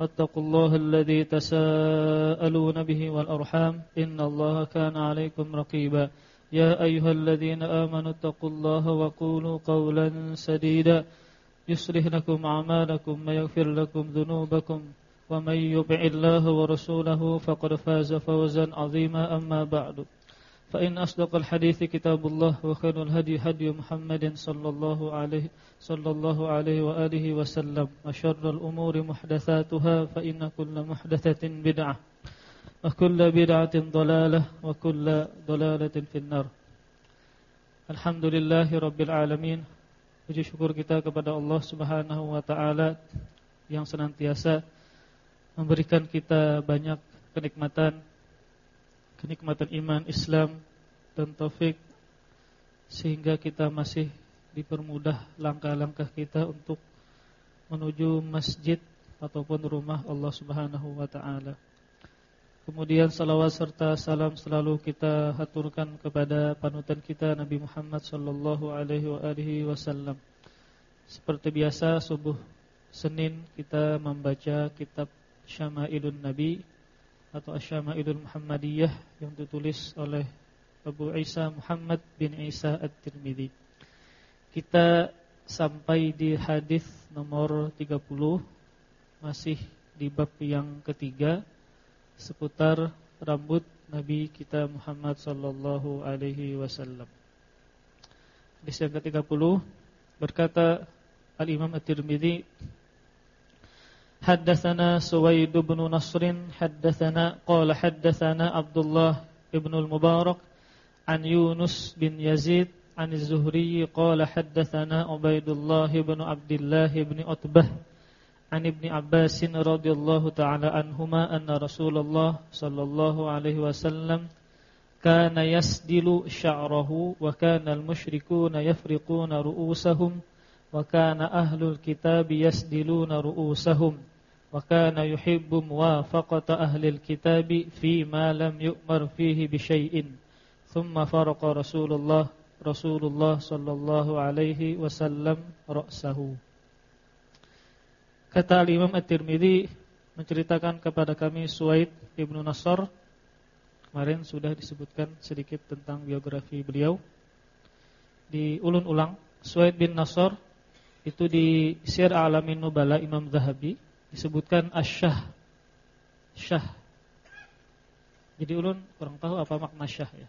واتقوا الله الذي تساءلون به والأرحام إن الله كان عليكم رقيبا. يا أيها الذين آمنوا اتقوا الله وقولوا قولا سديدا. يصلح لكم أعمالكم ويغفر لكم ذنوبكم ومن يطع الله ورسوله فقد فاز فوزا عظيما. أما بعد. فإن أصدق الحديث كتاب الله وخير الهدي هدي محمد صلى الله عليه صلى الله عليه وآله وسلم وشر الأمور محدثاتها فإن كل محدثة بدعة وكل بدعة ضلالة وكل ضلالة في النار الحمد لله رب العالمين Puji syukur kita kepada Allah Subhanahu wa taala yang senantiasa memberikan kita banyak kenikmatan kenikmatan iman Islam dan taufik sehingga kita masih dipermudah langkah-langkah kita untuk menuju masjid ataupun rumah Allah Subhanahu wa taala. Kemudian salawat serta salam selalu kita haturkan kepada panutan kita Nabi Muhammad sallallahu alaihi wasallam. Seperti biasa subuh Senin kita membaca kitab Syama'ilun Nabi atau Asyama'ilul Muhammadiyah yang ditulis oleh Abu Isa Muhammad bin Isa At-Tirmidzi. Kita sampai di hadis nomor 30 masih di bab yang ketiga seputar rambut Nabi kita Muhammad sallallahu alaihi wasallam. Hadis yang ke-30 berkata Al-Imam At-Tirmidzi حدثنا سويد بن نصر حدثنا قال حدثنا عبد الله بن المبارك عن يونس بن يزيد عن الزهري قال حدثنا عبيد الله بن عبد الله بن عتبة عن ابن عباس رضي الله تعالى عنهما أن رسول الله صلى الله عليه وسلم كان يسدل شعره وكان المشركون يفرقون رؤوسهم وكان أهل الكتاب يسدلون رؤوسهم. وكان يحب موافقة أهل الكتاب فيما لم يؤمر فيه بشيء ثم فرق رسول الله رسول الله صلى الله عليه وسلم رأسه Kata Imam At-Tirmidzi menceritakan kepada kami Suaid Ibnu Nasr Kemarin sudah disebutkan sedikit tentang biografi beliau Di ulun-ulang Suaid bin Nasr itu di Sir Alamin Nubala Imam Zahabi disebutkan asyah. Syah. Jadi ulun kurang tahu apa makna syah ya.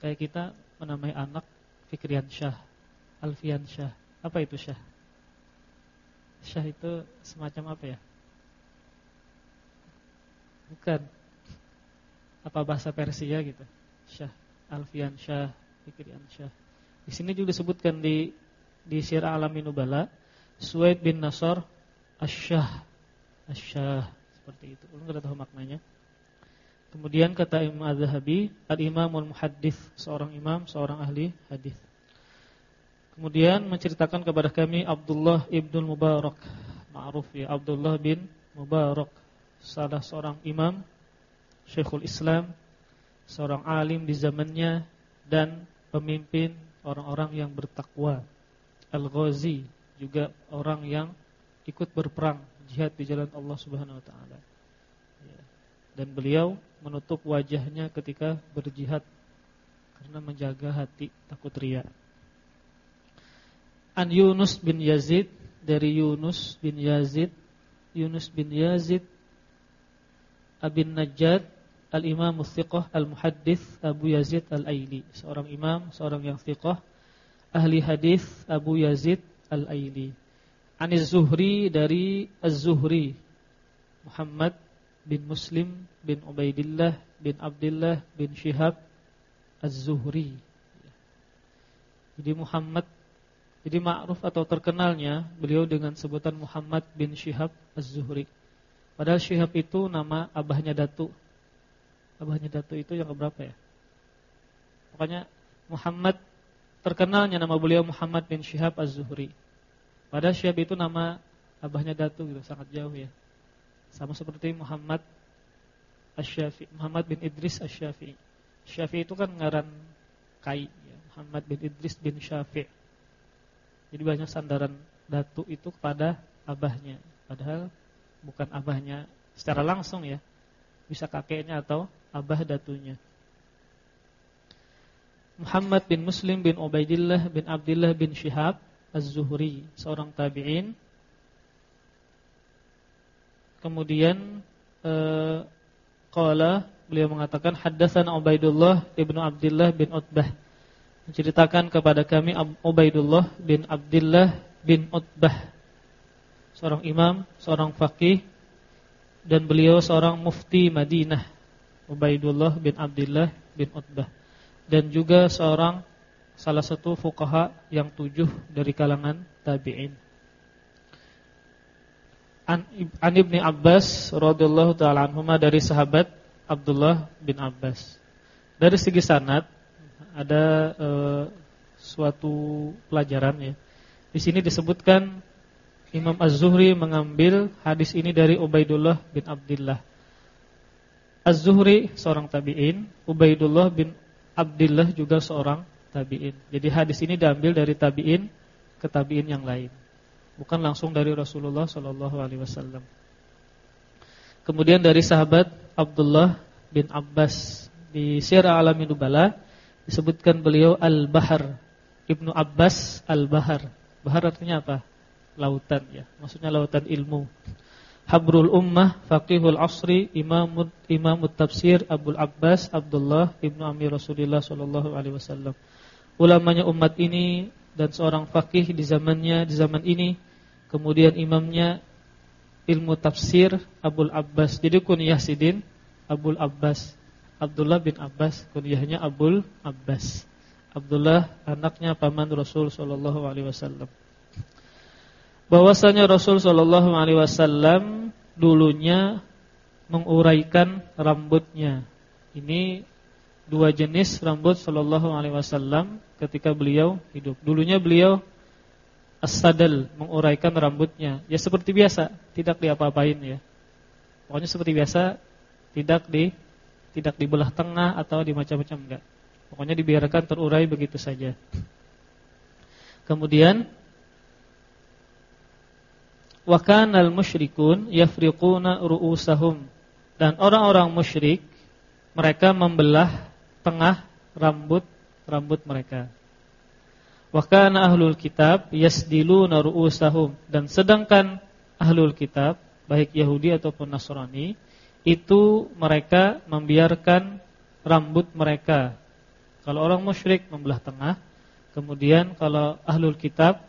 Kayak kita menamai anak Fikrian Syah Alfian Syah. Apa itu syah? Syah itu semacam apa ya? Bukan. Apa bahasa Persia gitu. Syah Alfian Syah Fikrian Syah. Di sini juga disebutkan di di Syiar Alamin Nubala Suaid bin Nasr Asyah asyah seperti itu. Ulun tidak tahu maknanya. Kemudian kata Imam Az-Zahabi, al-Imamul Muhaddits, seorang imam, seorang ahli hadis. Kemudian menceritakan kepada kami Abdullah ibnul Mubarak, ma'ruf ya Abdullah bin Mubarak, salah seorang imam, Syekhul Islam, seorang alim di zamannya dan pemimpin orang-orang yang bertakwa. Al-Ghazi juga orang yang ikut berperang jihad di jalan Allah Subhanahu wa taala. Ya. Dan beliau menutup wajahnya ketika berjihad karena menjaga hati takut riya. An Yunus bin Yazid dari Yunus bin Yazid Yunus bin Yazid Abin Najjad Al-Imam Thiqah Al-Muhaddith Abu Yazid Al-Aili Seorang imam, seorang yang thiqah Ahli hadis Abu Yazid Al-Aili Aniz Zuhri dari Az-Zuhri Muhammad bin Muslim bin Ubaidillah bin Abdullah bin Syihab Az-Zuhri Jadi Muhammad Jadi ma'ruf atau terkenalnya Beliau dengan sebutan Muhammad bin Syihab Az-Zuhri Padahal Syihab itu nama abahnya Datu Abahnya Datu itu yang berapa ya? Pokoknya Muhammad terkenalnya nama beliau Muhammad bin Syihab Az-Zuhri. Padahal Syihab itu nama abahnya Datu gitu, sangat jauh ya. Sama seperti Muhammad Asy-Syafi'i, Muhammad bin Idris Asy-Syafi'i. Syafi'i itu kan ngaran kai ya. Muhammad bin Idris bin Syafi'. Jadi banyak sandaran Datu itu kepada abahnya. Padahal bukan abahnya secara langsung ya. Bisa kakeknya atau abah datunya. Muhammad bin Muslim bin Ubaidillah bin Abdullah bin Syihab Az-Zuhri, seorang tabi'in. Kemudian eh, qala beliau mengatakan haddatsana Ubaidullah ibnu Abdullah bin Utbah. Menceritakan kepada kami Ubaidullah bin Abdullah bin Utbah. Seorang imam, seorang faqih dan beliau seorang mufti Madinah. Ubaidullah bin Abdullah bin Utbah. Dan juga seorang salah satu fuqaha yang tujuh dari kalangan tabi'in. An, An Ibni Abbas radhiyallahu taala anhuma dari sahabat Abdullah bin Abbas. Dari segi sanad ada uh, suatu pelajaran ya. Di sini disebutkan Imam Az-Zuhri mengambil hadis ini dari Ubaidullah bin Abdullah. Az-Zuhri seorang tabi'in, Ubaidullah bin Abdullah juga seorang tabi'in. Jadi hadis ini diambil dari tabi'in ke tabi'in yang lain. Bukan langsung dari Rasulullah sallallahu alaihi wasallam. Kemudian dari sahabat Abdullah bin Abbas di Sirah Alamin Nubala disebutkan beliau Al-Bahar. Ibnu Abbas Al-Bahar. Bahar artinya apa? Lautan ya. Maksudnya lautan ilmu. Habrul Ummah, Faqihul Asri, Imam Imam Tafsir Abdul Abbas Abdullah Ibnu Amir Rasulullah sallallahu alaihi wasallam. Ulamanya umat ini dan seorang faqih di zamannya di zaman ini, kemudian imamnya ilmu tafsir Abdul Abbas. Jadi kunyah Sidin Abdul Abbas. Abdullah bin Abbas kunyahnya Abdul Abbas. Abdullah anaknya paman Rasul sallallahu alaihi wasallam bahwasanya Rasul Shallallahu Alaihi Wasallam dulunya menguraikan rambutnya. Ini dua jenis rambut Shallallahu Alaihi Wasallam ketika beliau hidup. Dulunya beliau as-sadal menguraikan rambutnya. Ya seperti biasa, tidak diapa-apain ya. Pokoknya seperti biasa, tidak di tidak dibelah tengah atau di macam-macam enggak. Pokoknya dibiarkan terurai begitu saja. Kemudian Wa kanal musyrikun yafriquna ru'usahum. Dan orang-orang musyrik mereka membelah tengah rambut rambut mereka. Wa kana ahlul kitab yasdiluna ru'usahum dan sedangkan ahlul kitab baik Yahudi ataupun Nasrani itu mereka membiarkan rambut mereka. Kalau orang musyrik membelah tengah, kemudian kalau ahlul kitab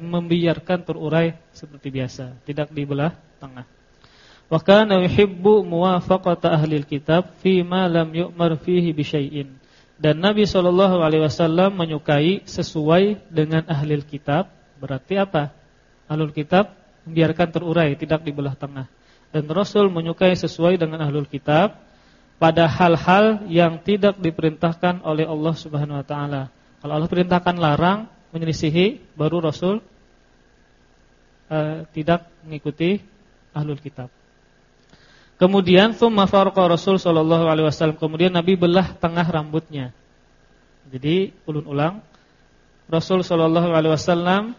membiarkan terurai seperti biasa, tidak dibelah tengah. Wa kana yuhibbu muwafaqata ahli kitab fi ma lam fihi bi syai'in. Dan Nabi sallallahu alaihi wasallam menyukai sesuai dengan ahli kitab, berarti apa? Ahlul kitab membiarkan terurai, tidak dibelah tengah. Dan Rasul menyukai sesuai dengan ahlul kitab pada hal-hal yang tidak diperintahkan oleh Allah Subhanahu wa taala. Kalau Allah perintahkan larang, menyelisihi baru Rasul uh, tidak mengikuti ahlul kitab. Kemudian thumma farqa Rasul sallallahu alaihi wasallam. Kemudian Nabi belah tengah rambutnya. Jadi ulun ulang Rasul sallallahu alaihi wasallam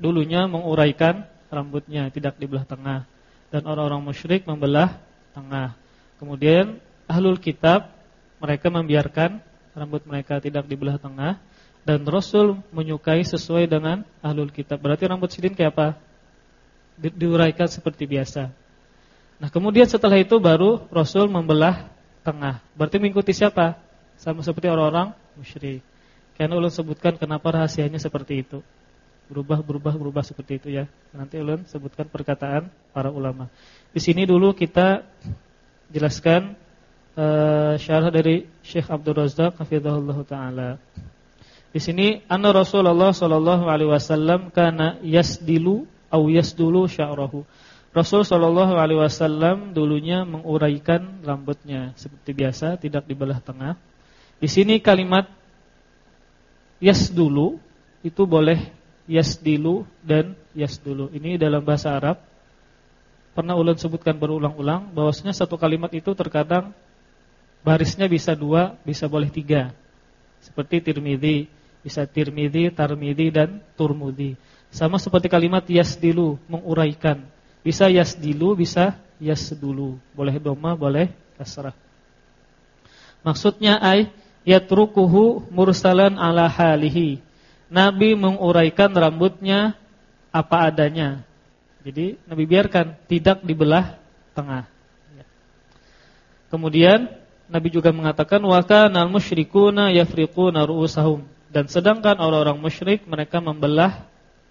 dulunya menguraikan rambutnya, tidak dibelah tengah. Dan orang-orang musyrik membelah tengah. Kemudian ahlul kitab mereka membiarkan rambut mereka tidak dibelah tengah dan Rasul menyukai sesuai dengan ahlul kitab. Berarti rambut sidin kayak apa? Di, diuraikan seperti biasa. Nah, kemudian setelah itu baru Rasul membelah tengah. Berarti mengikuti siapa? Sama seperti orang-orang musyrik. Karena ulun sebutkan kenapa rahasianya seperti itu. Berubah, berubah, berubah seperti itu ya. Nanti ulun sebutkan perkataan para ulama. Di sini dulu kita jelaskan uh, syarah dari Syekh Abdul Razak hafizahullah taala. Di sini anna Rasulullah sallallahu alaihi wasallam kana yasdilu au yasdulu sya'rahu. Rasul sallallahu alaihi wasallam dulunya menguraikan rambutnya seperti biasa, tidak dibelah tengah. Di sini kalimat yasdulu itu boleh yasdilu dan yasdulu. Ini dalam bahasa Arab. Pernah ulun sebutkan berulang-ulang bahwasanya satu kalimat itu terkadang barisnya bisa dua, bisa boleh tiga. Seperti tirmidhi, bisa tirmidhi, tarmidhi dan turmudi. Sama seperti kalimat yasdilu, menguraikan. Bisa yasdilu, bisa yasdulu. Boleh doma, boleh kasrah. Maksudnya ay yatrukuhu mursalan ala halihi Nabi menguraikan rambutnya apa adanya. Jadi Nabi biarkan tidak dibelah tengah. Kemudian Nabi juga mengatakan wa kanal musyrikuna yafriquna ru'usahum dan sedangkan orang-orang musyrik mereka membelah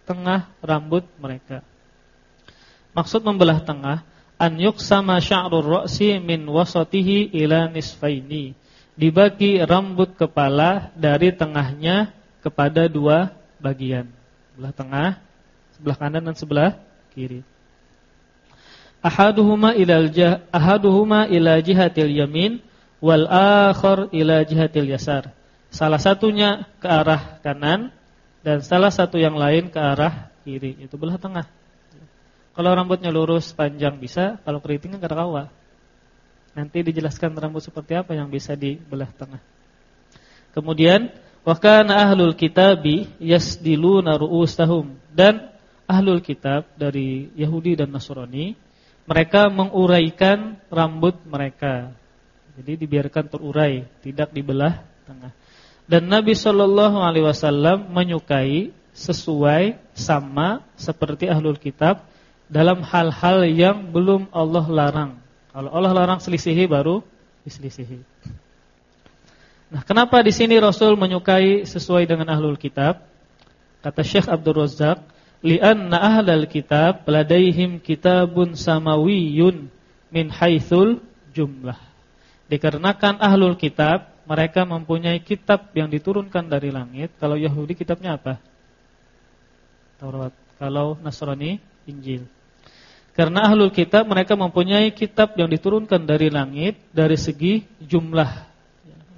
tengah rambut mereka. Maksud membelah tengah an yuqsama sya'rur ra'si min wasatihi ila nisfaini. Dibagi rambut kepala dari tengahnya kepada dua bagian, sebelah tengah, sebelah kanan dan sebelah kiri. Ahaduhuma ila ahaduhuma ila jihatil yamin wal akhar ila jihatil yasar. Salah satunya ke arah kanan dan salah satu yang lain ke arah kiri, itu belah tengah. Kalau rambutnya lurus panjang bisa, kalau keriting kan kawa. Nanti dijelaskan rambut seperti apa yang bisa di belah tengah. Kemudian Wa kana ahlul kitabi yasdiluna ru'usahum dan ahlul kitab dari Yahudi dan Nasrani mereka menguraikan rambut mereka. Jadi dibiarkan terurai, tidak dibelah tengah. Dan Nabi Shallallahu alaihi wasallam menyukai sesuai sama seperti ahlul kitab dalam hal-hal yang belum Allah larang. Kalau Allah larang selisihi baru diselisihi. Nah, kenapa di sini Rasul menyukai sesuai dengan ahlul kitab? Kata Syekh Abdul Razak, "Li'anna ahlal kitab ladaihim kitabun samawiyun min haitsul jumlah." Dikarenakan ahlul kitab mereka mempunyai kitab yang diturunkan dari langit. Kalau Yahudi kitabnya apa? Taurat. Kalau Nasrani Injil. Karena ahlul kitab mereka mempunyai kitab yang diturunkan dari langit dari segi jumlah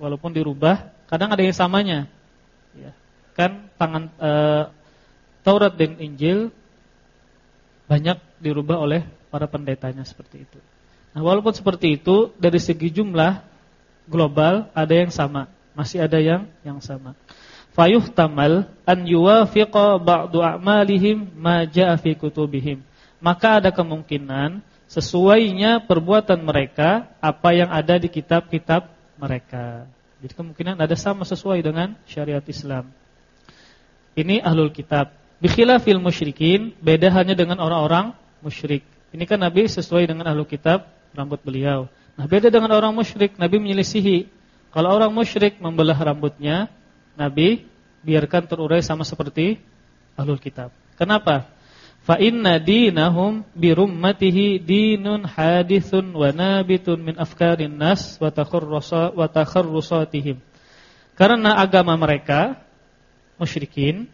walaupun dirubah, kadang ada yang samanya. Ya. Kan tangan e, Taurat dan Injil banyak dirubah oleh para pendetanya seperti itu. Nah, walaupun seperti itu dari segi jumlah global ada yang sama, masih ada yang yang sama. Fayuh tamal an yuwafiqa ba'du a'malihim ma ja'a fi kutubihim. Maka ada kemungkinan sesuainya perbuatan mereka apa yang ada di kitab-kitab mereka. Jadi kemungkinan ada sama sesuai dengan syariat Islam. Ini ahlul kitab. Bikhilafil musyrikin, beda hanya dengan orang-orang musyrik. Ini kan Nabi sesuai dengan ahlul kitab rambut beliau. Nah, beda dengan orang musyrik, Nabi menyelisihi. Kalau orang musyrik membelah rambutnya, Nabi biarkan terurai sama seperti ahlul kitab. Kenapa? Fa inna dinahum bi rummatihi dinun hadithun wa nabitun min afkarin nas wa takharrusa wa takharrusatihim karena agama mereka musyrikin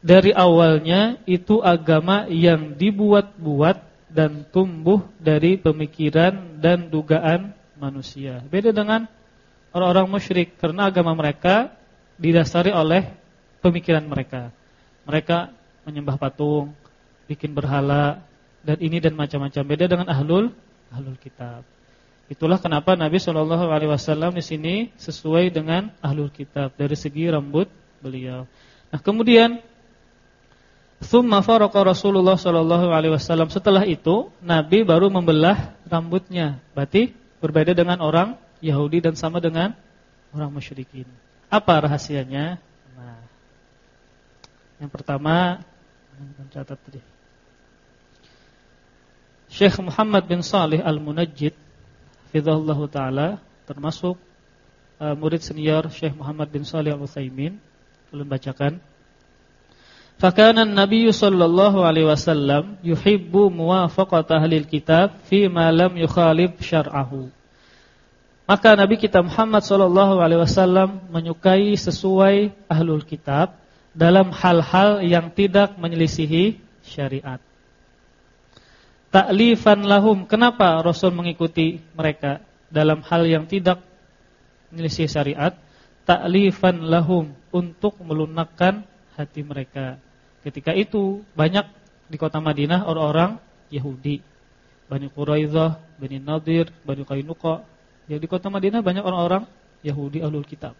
dari awalnya itu agama yang dibuat-buat dan tumbuh dari pemikiran dan dugaan manusia. Beda dengan orang-orang musyrik karena agama mereka didasari oleh pemikiran mereka. Mereka menyembah patung, bikin berhala dan ini dan macam-macam. Beda dengan ahlul ahlul kitab. Itulah kenapa Nabi Shallallahu alaihi wasallam di sini sesuai dengan ahlul kitab dari segi rambut beliau. Nah, kemudian Thumma faraqa Rasulullah sallallahu alaihi wasallam. Setelah itu Nabi baru membelah rambutnya. Berarti berbeda dengan orang Yahudi dan sama dengan orang musyrikin. Apa rahasianya? Nah, yang pertama, catat tadi. Syekh Muhammad bin Salih Al-Munajjid Fidhullahu Ta'ala Termasuk uh, murid senior Syekh Muhammad bin Salih Al-Uthaymin Ulun bacakan. Fakana Nabi sallallahu alaihi wasallam yuhibbu muwafaqata ahli kitab fi ma lam yukhalif syar'ahu. Maka Nabi kita Muhammad sallallahu alaihi wasallam menyukai sesuai ahlul kitab dalam hal-hal yang tidak menyelisihi syariat taklifan lahum. Kenapa Rasul mengikuti mereka dalam hal yang tidak menyelisih syariat? ta'lifan lahum untuk melunakkan hati mereka. Ketika itu banyak di kota Madinah orang-orang Yahudi. Bani Quraidah, Bani Nadir, Bani Qainuqa. Ya di kota Madinah banyak orang-orang Yahudi ahlul kitab.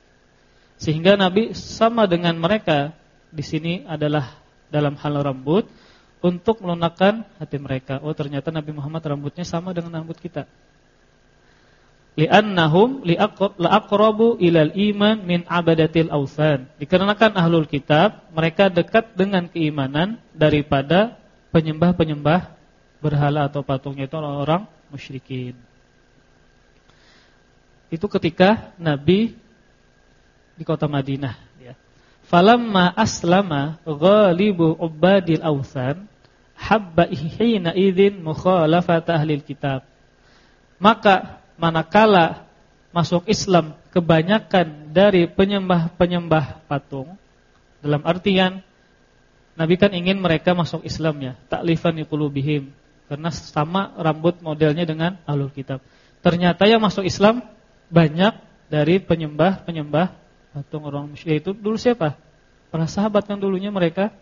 Sehingga Nabi sama dengan mereka di sini adalah dalam hal rambut untuk melunakkan hati mereka. Oh ternyata Nabi Muhammad rambutnya sama dengan rambut kita li'annahum la'aqrabu ilal iman min abadatil awsan. Dikarenakan ahlul kitab mereka dekat dengan keimanan daripada penyembah-penyembah berhala atau patungnya itu orang-orang musyrikin. Itu ketika Nabi di kota Madinah. Falamma aslama ghalibu ubadil awsan habba hina idzin mukhalafat ahli kitab. Maka manakala masuk Islam kebanyakan dari penyembah-penyembah patung dalam artian Nabi kan ingin mereka masuk Islam ya, taklifan qulubihim karena sama rambut modelnya dengan ahlul kitab. Ternyata yang masuk Islam banyak dari penyembah-penyembah patung orang musyrik itu dulu siapa? Para sahabat kan dulunya mereka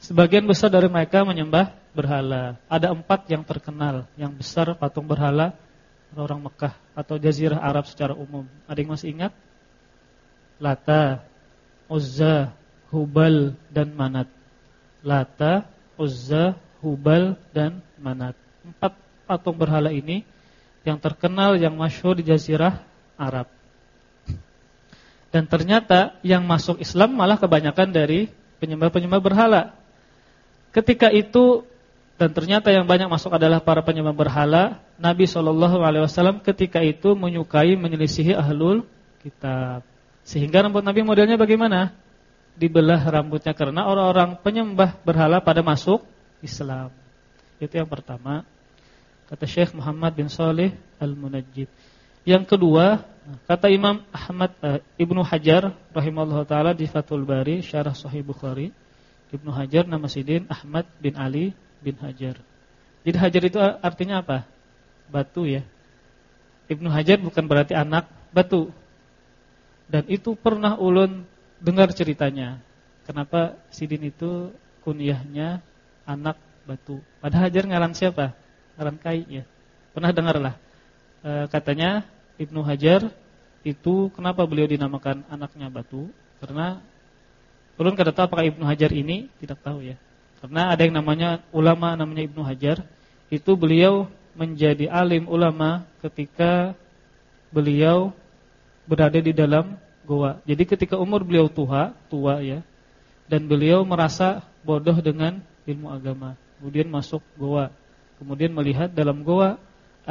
sebagian besar dari mereka menyembah berhala. Ada empat yang terkenal, yang besar patung berhala orang Mekah atau jazirah Arab secara umum. Ada yang masih ingat? Lata, Uzza, Hubal dan Manat. Lata, Uzza, Hubal dan Manat. Empat patung berhala ini yang terkenal yang masyhur di jazirah Arab. Dan ternyata yang masuk Islam malah kebanyakan dari penyembah-penyembah berhala. Ketika itu dan ternyata yang banyak masuk adalah para penyembah berhala. Nabi Shallallahu Alaihi Wasallam ketika itu menyukai menyelisihi ahlul kitab. Sehingga rambut Nabi modelnya bagaimana? Dibelah rambutnya karena orang-orang penyembah berhala pada masuk Islam. Itu yang pertama. Kata Syekh Muhammad bin Saleh Al-Munajjid. Yang kedua, kata Imam Ahmad uh, Ibnu Hajar rahimahullah taala di Fathul Bari Syarah Sahih Bukhari. Ibnu Hajar nama sidin Ahmad bin Ali bin Hajar. Jadi Hajar itu artinya apa? Batu ya. Ibnu Hajar bukan berarti anak batu. Dan itu pernah ulun dengar ceritanya. Kenapa Sidin itu kunyahnya anak batu. Padahal Hajar ngaran siapa? Ngaran Kai ya. Pernah dengar lah. E, katanya Ibnu Hajar itu kenapa beliau dinamakan anaknya batu? Karena ulun kada tahu apakah Ibnu Hajar ini tidak tahu ya. Karena ada yang namanya ulama namanya Ibnu Hajar, itu beliau menjadi alim ulama ketika beliau berada di dalam goa. Jadi ketika umur beliau tua, tua ya, dan beliau merasa bodoh dengan ilmu agama. Kemudian masuk goa. Kemudian melihat dalam goa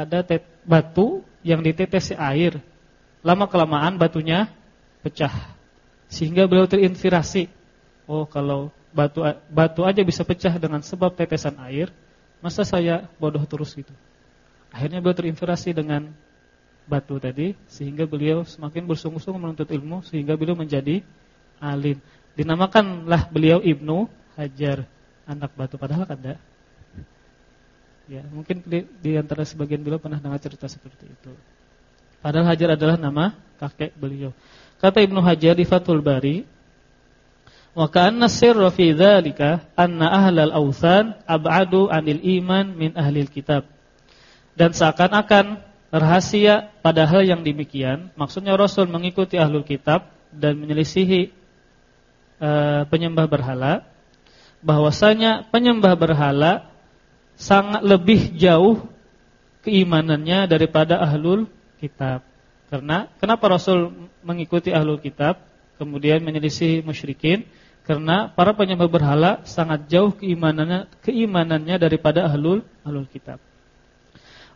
ada batu yang ditetesi air. Lama kelamaan batunya pecah. Sehingga beliau terinspirasi. Oh, kalau batu batu aja bisa pecah dengan sebab tetesan air, masa saya bodoh terus gitu. Akhirnya beliau terinspirasi dengan batu tadi sehingga beliau semakin bersungguh-sungguh menuntut ilmu sehingga beliau menjadi alim. Dinamakanlah beliau Ibnu Hajar, anak batu padahal enggak. Ya, mungkin di, di antara sebagian beliau pernah dengar cerita seperti itu. Padahal Hajar adalah nama kakek beliau. Kata Ibnu Hajar di Fathul Bari, Wa ka'anna sirra fi dzalika anna ahlal awthan ab'adu 'anil iman min ahlil kitab. Dan seakan-akan rahasia pada hal yang demikian, maksudnya Rasul mengikuti ahlul kitab dan menyelisihi uh, penyembah berhala, bahwasanya penyembah berhala sangat lebih jauh keimanannya daripada ahlul kitab. Karena kenapa Rasul mengikuti ahlul kitab kemudian menyelisih musyrikin? Karena para penyembah berhala sangat jauh keimanannya keimanannya daripada ahlul ahlul kitab.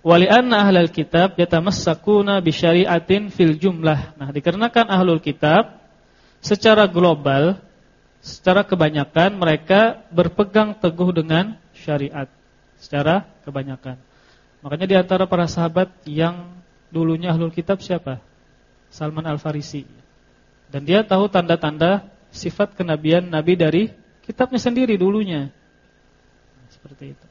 Wali anna ahlul kitab yatamassakuna bi syari'atin fil jumlah. Nah, dikarenakan ahlul kitab secara global, secara kebanyakan mereka berpegang teguh dengan syariat secara kebanyakan. Makanya di antara para sahabat yang dulunya ahlul kitab siapa? Salman Al-Farisi. Dan dia tahu tanda-tanda sifat kenabian Nabi dari kitabnya sendiri dulunya. Seperti itu.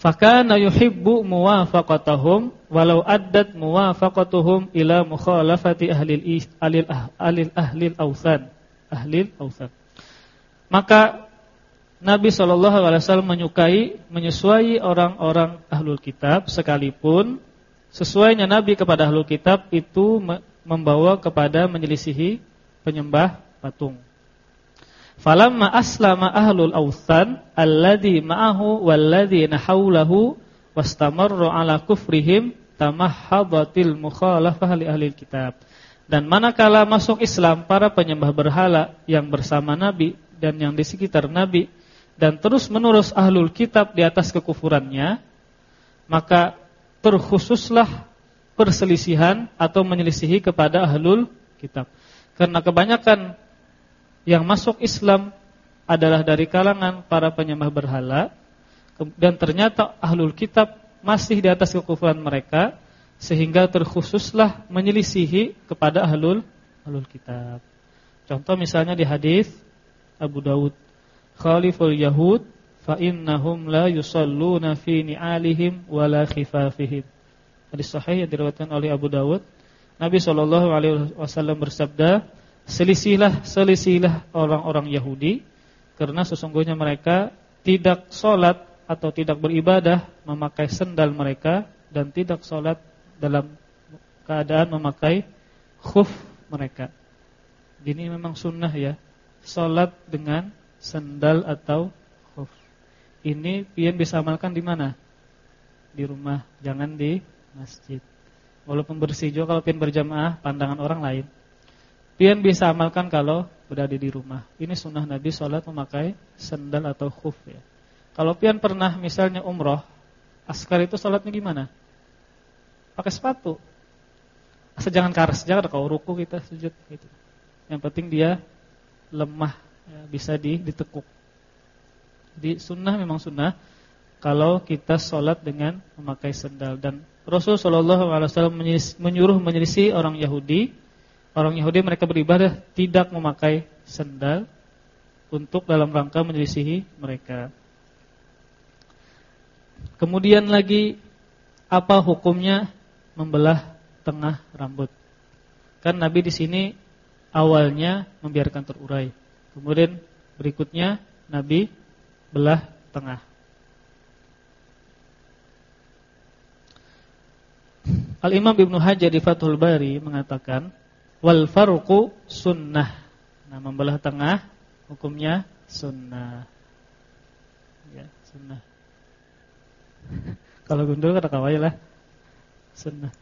Fakana yuhibbu muwafaqatahum walau addat muwafaqatuhum ila mukhalafati ahli ahli ahli ahli al-awthan. Ahli al-awthan. Maka Nabi Shallallahu alaihi wasallam menyukai menyesuai orang-orang ahlul kitab sekalipun sesuainya Nabi kepada ahlul kitab itu membawa kepada menyelisihi penyembah patung. Falamma aslama ahlul awthan alladhi ma'ahu walladhina hawlahu wastamarru ala kufrihim tamahhadatil mukhalafah li ahli kitab. Dan manakala masuk Islam para penyembah berhala yang bersama Nabi dan yang di sekitar Nabi dan terus menerus ahlul kitab di atas kekufurannya, maka terkhususlah perselisihan atau menyelisihi kepada ahlul kitab. Karena kebanyakan yang masuk Islam adalah dari kalangan para penyembah berhala dan ternyata ahlul kitab masih di atas kekufuran mereka sehingga terkhususlah menyelisihi kepada ahlul ahlul kitab. Contoh misalnya di hadis Abu Dawud, Khaliful Yahud fa innahum la yusalluna fi ni'alihim wala khifafihim. Hadis sahih yang diriwayatkan oleh Abu Dawud. Nabi sallallahu alaihi wasallam bersabda, selisihlah selisihlah orang-orang Yahudi karena sesungguhnya mereka tidak sholat atau tidak beribadah memakai sendal mereka dan tidak sholat dalam keadaan memakai khuf mereka. Ini memang sunnah ya, sholat dengan sendal atau khuf. Ini pian bisa amalkan di mana? Di rumah, jangan di masjid. Walaupun bersih juga kalau pian berjamaah pandangan orang lain. Pian bisa amalkan kalau berada di rumah. Ini sunnah Nabi sholat memakai sendal atau khuf ya. Kalau pian pernah misalnya umroh, askar itu sholatnya gimana? Pakai sepatu. Asal jangan karas, jangan kalau ruku kita sujud gitu. Yang penting dia lemah, ya, bisa di, ditekuk. Di sunnah memang sunnah kalau kita sholat dengan memakai sendal dan Rasul Shallallahu Alaihi Wasallam menyuruh menyelisih orang Yahudi orang Yahudi mereka beribadah tidak memakai sendal untuk dalam rangka menyelisihi mereka. Kemudian lagi apa hukumnya membelah tengah rambut? Kan Nabi di sini awalnya membiarkan terurai. Kemudian berikutnya Nabi belah tengah. Al-Imam Ibnu Hajar di Fathul Bari mengatakan Wal farqu sunnah. Nah, membelah tengah hukumnya sunnah. Ya, sunnah. Kalau gundul kata kawai lah. Sunnah.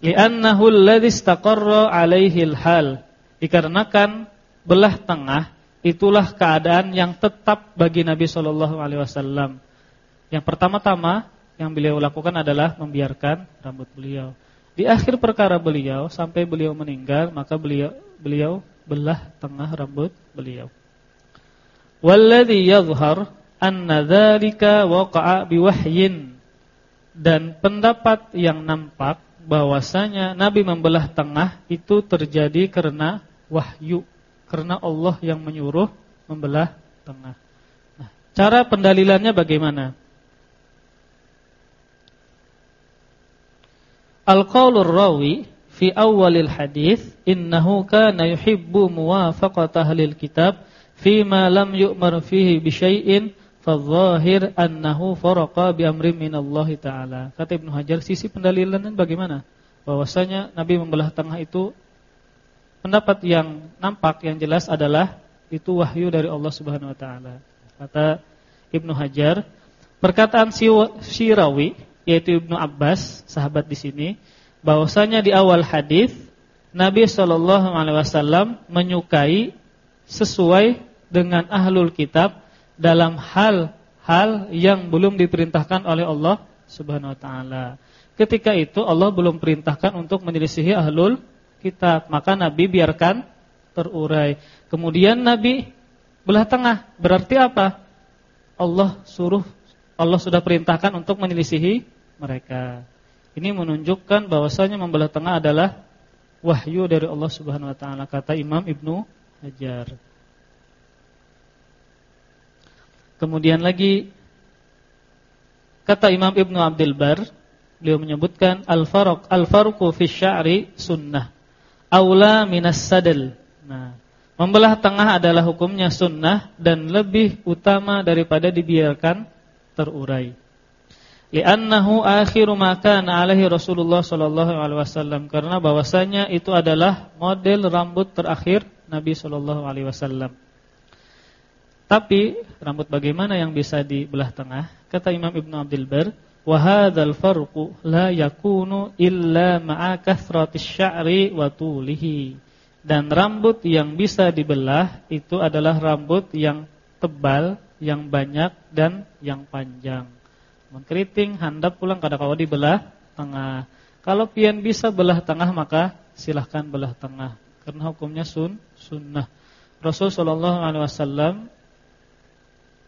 Li'annahu alladhi istaqarra alaihi hal. Dikarenakan belah tengah itulah keadaan yang tetap bagi Nabi sallallahu alaihi wasallam. Yang pertama-tama yang beliau lakukan adalah membiarkan rambut beliau. Di akhir perkara beliau sampai beliau meninggal maka beliau beliau belah tengah rambut beliau. Walladhi yadhhar anna dzalika waqa'a biwahyin dan pendapat yang nampak bahwasanya Nabi membelah tengah itu terjadi karena wahyu, karena Allah yang menyuruh membelah tengah. Nah, cara pendalilannya bagaimana? Al-qaulur rawi fi awalil hadis innahu kana yuhibbu muwafaqata ahlil kitab ma lam yu'mar fihi bi syai'in fadh-dhahir annahu faraqa bi amrin minallahi taala. Kata Ibnu Hajar sisi pendalilannya bagaimana? Bahwasanya Nabi membelah tengah itu pendapat yang nampak yang jelas adalah itu wahyu dari Allah Subhanahu wa taala. Kata Ibnu Hajar, perkataan Syirawi yaitu Ibnu Abbas, sahabat di sini, bahwasanya di awal hadis Nabi Shallallahu alaihi wasallam menyukai sesuai dengan ahlul kitab dalam hal-hal yang belum diperintahkan oleh Allah Subhanahu wa taala. Ketika itu Allah belum perintahkan untuk menyelisihi ahlul kitab, maka Nabi biarkan terurai. Kemudian Nabi belah tengah. Berarti apa? Allah suruh Allah sudah perintahkan untuk menyelisihi mereka. Ini menunjukkan bahwasanya membelah tengah adalah wahyu dari Allah Subhanahu wa taala kata Imam Ibnu Hajar. Kemudian lagi Kata Imam Ibnu Abdul Bar, beliau menyebutkan al-farq al-farqu fi sya'ri sunnah. Aula minas sadal. Nah, membelah tengah adalah hukumnya sunnah dan lebih utama daripada dibiarkan terurai. Li'annahu akhiru ma kana alaihi Rasulullah sallallahu alaihi wasallam karena bahwasanya itu adalah model rambut terakhir Nabi sallallahu alaihi wasallam. Tapi rambut bagaimana yang bisa dibelah tengah? Kata Imam Ibn Abdul Bar, "Wa hadzal farqu la yakunu illa ma'a kathratis sya'ri wa tulihi." Dan rambut yang bisa dibelah itu adalah rambut yang tebal, yang banyak dan yang panjang. Mengkeriting, handap pulang kada kalau dibelah tengah. Kalau pian bisa belah tengah maka silahkan belah tengah karena hukumnya sun sunnah. Rasul sallallahu alaihi wasallam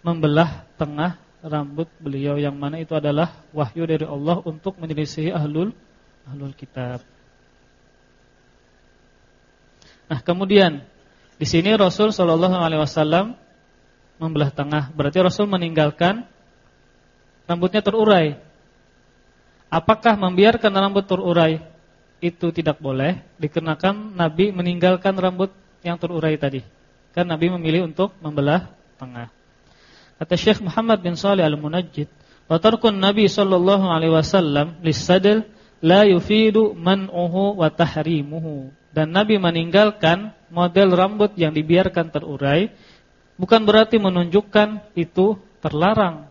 membelah tengah rambut beliau yang mana itu adalah wahyu dari Allah untuk menyelisihi ahlul ahlul kitab. Nah, kemudian di sini Rasul Shallallahu alaihi wasallam membelah tengah, berarti Rasul meninggalkan rambutnya terurai. Apakah membiarkan rambut terurai itu tidak boleh dikenakan Nabi meninggalkan rambut yang terurai tadi. Kan Nabi memilih untuk membelah tengah. Kata Syekh Muhammad bin Salih Al-Munajjid, "Wa tarkun Nabi sallallahu alaihi wasallam lisadl la yufidu man'uhu wa tahrimuhu." Dan Nabi meninggalkan model rambut yang dibiarkan terurai bukan berarti menunjukkan itu terlarang.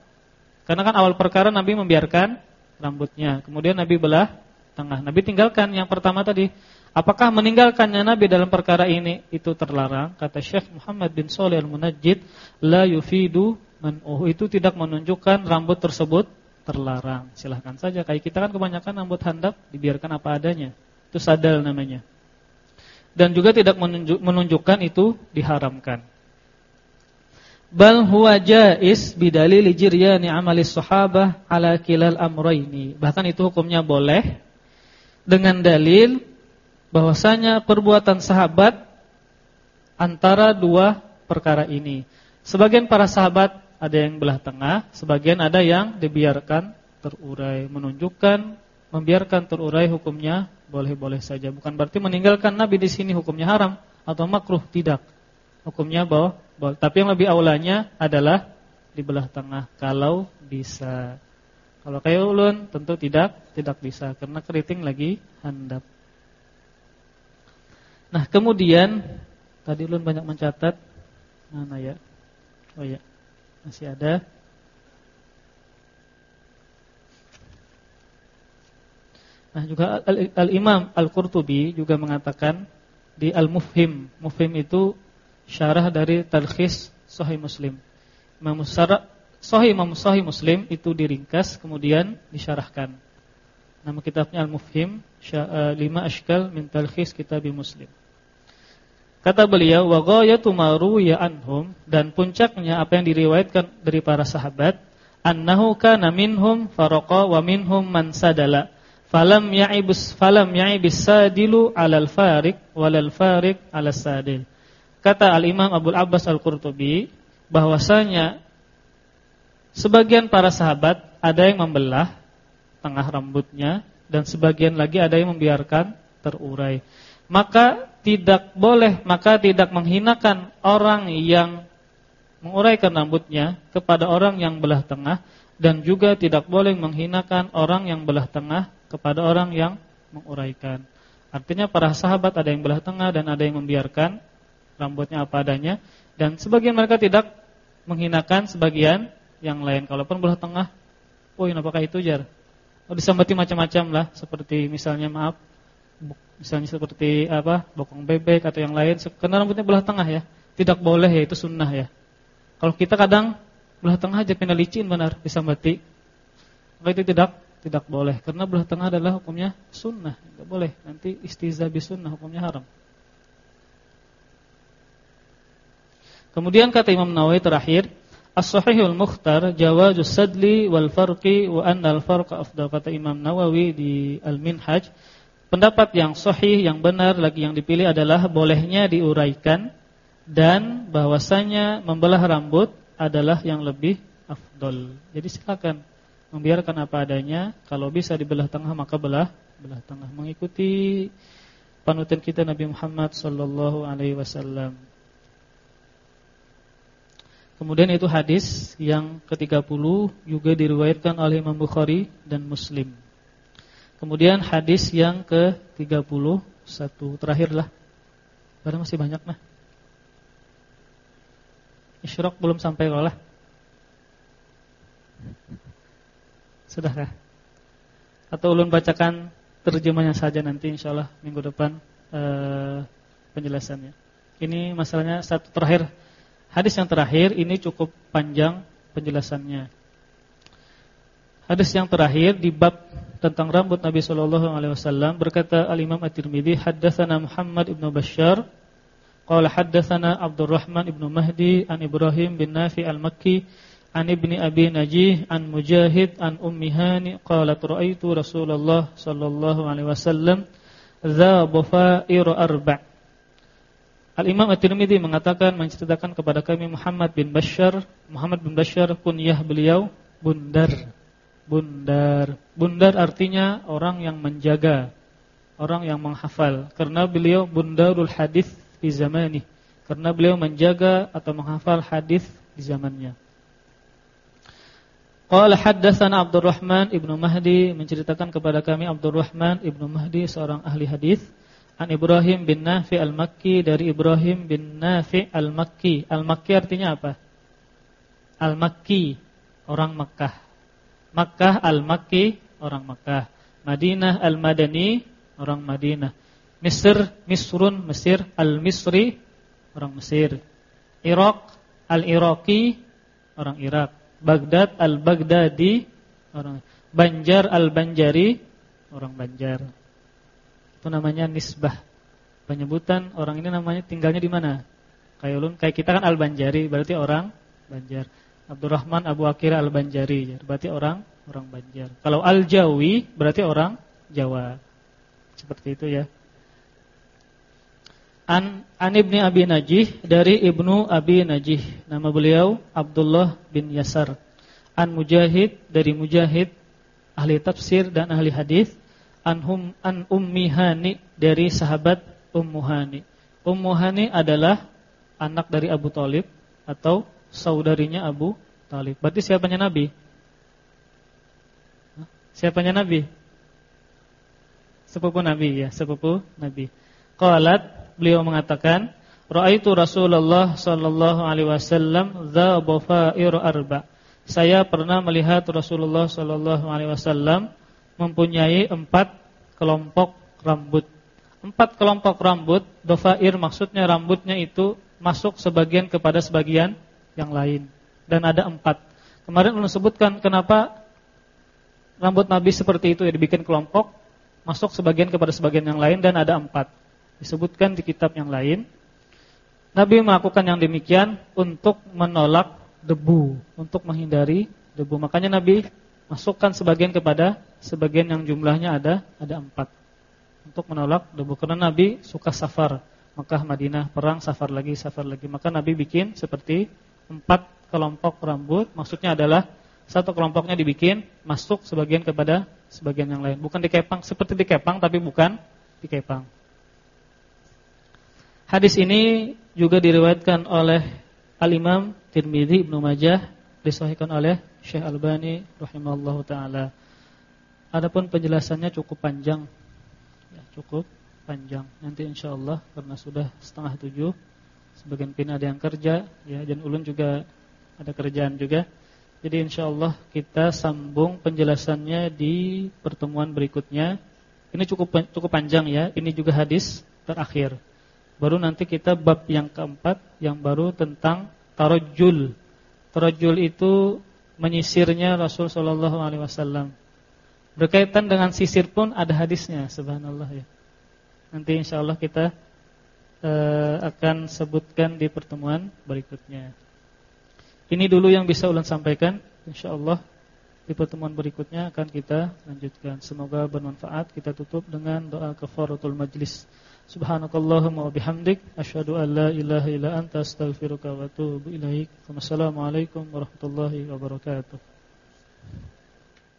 Karena kan awal perkara Nabi membiarkan rambutnya, kemudian Nabi belah tengah. Nabi tinggalkan yang pertama tadi. Apakah meninggalkannya Nabi dalam perkara ini itu terlarang? Kata Syekh Muhammad bin Shalih Al-Munajjid, la yufidu oh itu tidak menunjukkan rambut tersebut terlarang. Silahkan saja. Kayak kita kan kebanyakan rambut handap dibiarkan apa adanya. Itu sadal namanya. Dan juga tidak menunjuk, menunjukkan itu diharamkan. Bal huwa jais bidalil jiryani amali sahabah ala kilal amrayni. Bahkan itu hukumnya boleh dengan dalil bahwasanya perbuatan sahabat antara dua perkara ini. Sebagian para sahabat ada yang belah tengah, sebagian ada yang dibiarkan terurai, menunjukkan membiarkan terurai hukumnya boleh-boleh saja. Bukan berarti meninggalkan Nabi di sini hukumnya haram atau makruh, tidak. Hukumnya bahwa tapi yang lebih awalnya adalah di belah tengah kalau bisa. Kalau kayak ulun tentu tidak, tidak bisa karena keriting lagi handap. Nah, kemudian tadi ulun banyak mencatat mana ya? Oh ya. Masih ada. Nah, juga Al-Imam Al-Qurtubi juga mengatakan di Al-Mufhim. Mufhim itu syarah dari Talkhis Sahih Muslim. Imam Musara Sahih Imam Sahih Muslim itu diringkas kemudian disyarahkan. Nama kitabnya Al-Mufhim, 5 eh, ashkal min talkhis kitab Muslim. Kata beliau, wa ghayatu ma ruwiya anhum dan puncaknya apa yang diriwayatkan dari para sahabat, annahu kana minhum faraqa wa minhum man sadala. Falam ya'ibus falam ya'ibis sadilu 'alal fariq walal fariq 'alas sadil. Kata Al-Imam Abu Abbas Al-Qurtubi bahwasanya sebagian para sahabat ada yang membelah tengah rambutnya dan sebagian lagi ada yang membiarkan terurai. Maka tidak boleh maka tidak menghinakan orang yang menguraikan rambutnya kepada orang yang belah tengah dan juga tidak boleh menghinakan orang yang belah tengah kepada orang yang menguraikan. Artinya para sahabat ada yang belah tengah dan ada yang membiarkan rambutnya apa adanya dan sebagian mereka tidak menghinakan sebagian yang lain. Kalaupun belah tengah, poin apakah itu jar? Oh disambati macam-macam lah seperti misalnya maaf misalnya seperti apa bokong bebek atau yang lain karena rambutnya belah tengah ya. Tidak boleh ya itu sunnah ya. Kalau kita kadang belah tengah aja pindah licin benar disambati maka itu tidak tidak boleh. Karena belah tengah adalah hukumnya sunnah. Tidak boleh. Nanti istizabi sunnah hukumnya haram. Kemudian kata Imam Nawawi terakhir As-sahihul mukhtar jawazus sadli wal farqi wa anna al-farqa afdal kata Imam Nawawi di Al-Minhaj Pendapat yang sahih, yang benar lagi yang dipilih adalah bolehnya diuraikan dan bahwasanya membelah rambut adalah yang lebih afdol. Jadi silakan membiarkan apa adanya. Kalau bisa dibelah tengah maka belah belah tengah mengikuti panutan kita Nabi Muhammad sallallahu alaihi wasallam. Kemudian itu hadis yang ke-30 juga diriwayatkan oleh Imam Bukhari dan Muslim. Kemudian hadis yang ke-31 terakhirlah. Karena masih banyak nah. Isyraq belum sampai lah. Sudahkah? Atau ulun bacakan terjemahnya saja nanti insyaallah minggu depan uh, penjelasannya. Ini masalahnya satu terakhir. Hadis yang terakhir ini cukup panjang penjelasannya. Hadis yang terakhir di bab tentang rambut Nabi sallallahu alaihi wasallam berkata Al-Imam At-Tirmizi haddatsana Muhammad ibn Bashar qala haddatsana Abdurrahman ibn Mahdi an Ibrahim bin Nafi al-Makki an ibni Abi Najih an Mujahid an Ummi Hani qalat raaitu Rasulullah sallallahu alaihi wasallam dza bufair arba' Al-Imam At-Tirmidzi mengatakan menceritakan kepada kami Muhammad bin Bashar Muhammad bin Bashar kunyah beliau Bundar Bundar Bundar artinya orang yang menjaga Orang yang menghafal Karena beliau bundarul hadis di zamani Karena beliau menjaga atau menghafal hadis di zamannya Qala haddatsana Abdurrahman ibnu Mahdi menceritakan kepada kami Abdurrahman ibnu Mahdi seorang ahli hadis an Ibrahim bin Nafi al-Makki dari Ibrahim bin Nafi al-Makki. Al-Makki artinya apa? Al-Makki, orang Makkah. Makkah al-Makki, orang Makkah. Madinah al-Madani, orang Madinah. Mesir, Misrun, Mesir, al-Misri, orang Mesir. Irak, al-Iraqi, orang Irak. Baghdad al-Baghdadi orang Banjar al-Banjari orang Banjar. Itu namanya nisbah. Penyebutan orang ini namanya tinggalnya di mana? Kayak ulun, kayak kita kan al-Banjari berarti orang Banjar. Abdurrahman Abu Akir al-Banjari berarti orang orang Banjar. Kalau al-Jawi berarti orang Jawa. Seperti itu ya. An, An Ibni Abi Najih dari Ibnu Abi Najih. Nama beliau Abdullah bin Yasar. An Mujahid dari Mujahid ahli tafsir dan ahli hadis. An hum an Ummi Hani dari sahabat Ummu Hani. Ummu Hani adalah anak dari Abu Talib atau saudarinya Abu Talib. Berarti siapanya Nabi? Siapanya Nabi? Sepupu Nabi ya, sepupu Nabi. Qalat beliau mengatakan, "Ra'aitu Rasulullah sallallahu alaihi wasallam dza bafair arba." Saya pernah melihat Rasulullah sallallahu alaihi wasallam mempunyai empat kelompok rambut. Empat kelompok rambut, dofair maksudnya rambutnya itu masuk sebagian kepada sebagian yang lain dan ada empat. Kemarin ulun sebutkan kenapa rambut Nabi seperti itu ya dibikin kelompok masuk sebagian kepada sebagian yang lain dan ada empat disebutkan di kitab yang lain. Nabi melakukan yang demikian untuk menolak debu, untuk menghindari debu. Makanya Nabi masukkan sebagian kepada sebagian yang jumlahnya ada ada empat untuk menolak debu. Karena Nabi suka safar, Mekah, Madinah, perang, safar lagi, safar lagi. Maka Nabi bikin seperti empat kelompok rambut. Maksudnya adalah satu kelompoknya dibikin masuk sebagian kepada sebagian yang lain. Bukan dikepang seperti dikepang tapi bukan dikepang. Hadis ini juga diriwayatkan oleh Al-Imam Tirmizi Ibnu Majah disahihkan oleh Syekh Albani rahimallahu taala. Adapun penjelasannya cukup panjang. Ya, cukup panjang. Nanti insyaallah karena sudah setengah tujuh sebagian pin ada yang kerja ya dan ulun juga ada kerjaan juga. Jadi insyaallah kita sambung penjelasannya di pertemuan berikutnya. Ini cukup cukup panjang ya. Ini juga hadis terakhir. Baru nanti kita bab yang keempat yang baru tentang tarajul. Tarajul itu menyisirnya Rasul sallallahu alaihi wasallam. Berkaitan dengan sisir pun ada hadisnya, subhanallah ya. Nanti insyaallah kita uh, akan sebutkan di pertemuan berikutnya. Ini dulu yang bisa ulang sampaikan, insyaallah di pertemuan berikutnya akan kita lanjutkan. Semoga bermanfaat. Kita tutup dengan doa kafaratul majlis. Subhanakallahumma wa bihamdik asyhadu an la ilaha illa anta astaghfiruka wa atubu ilaik. Wassalamualaikum warahmatullahi wabarakatuh.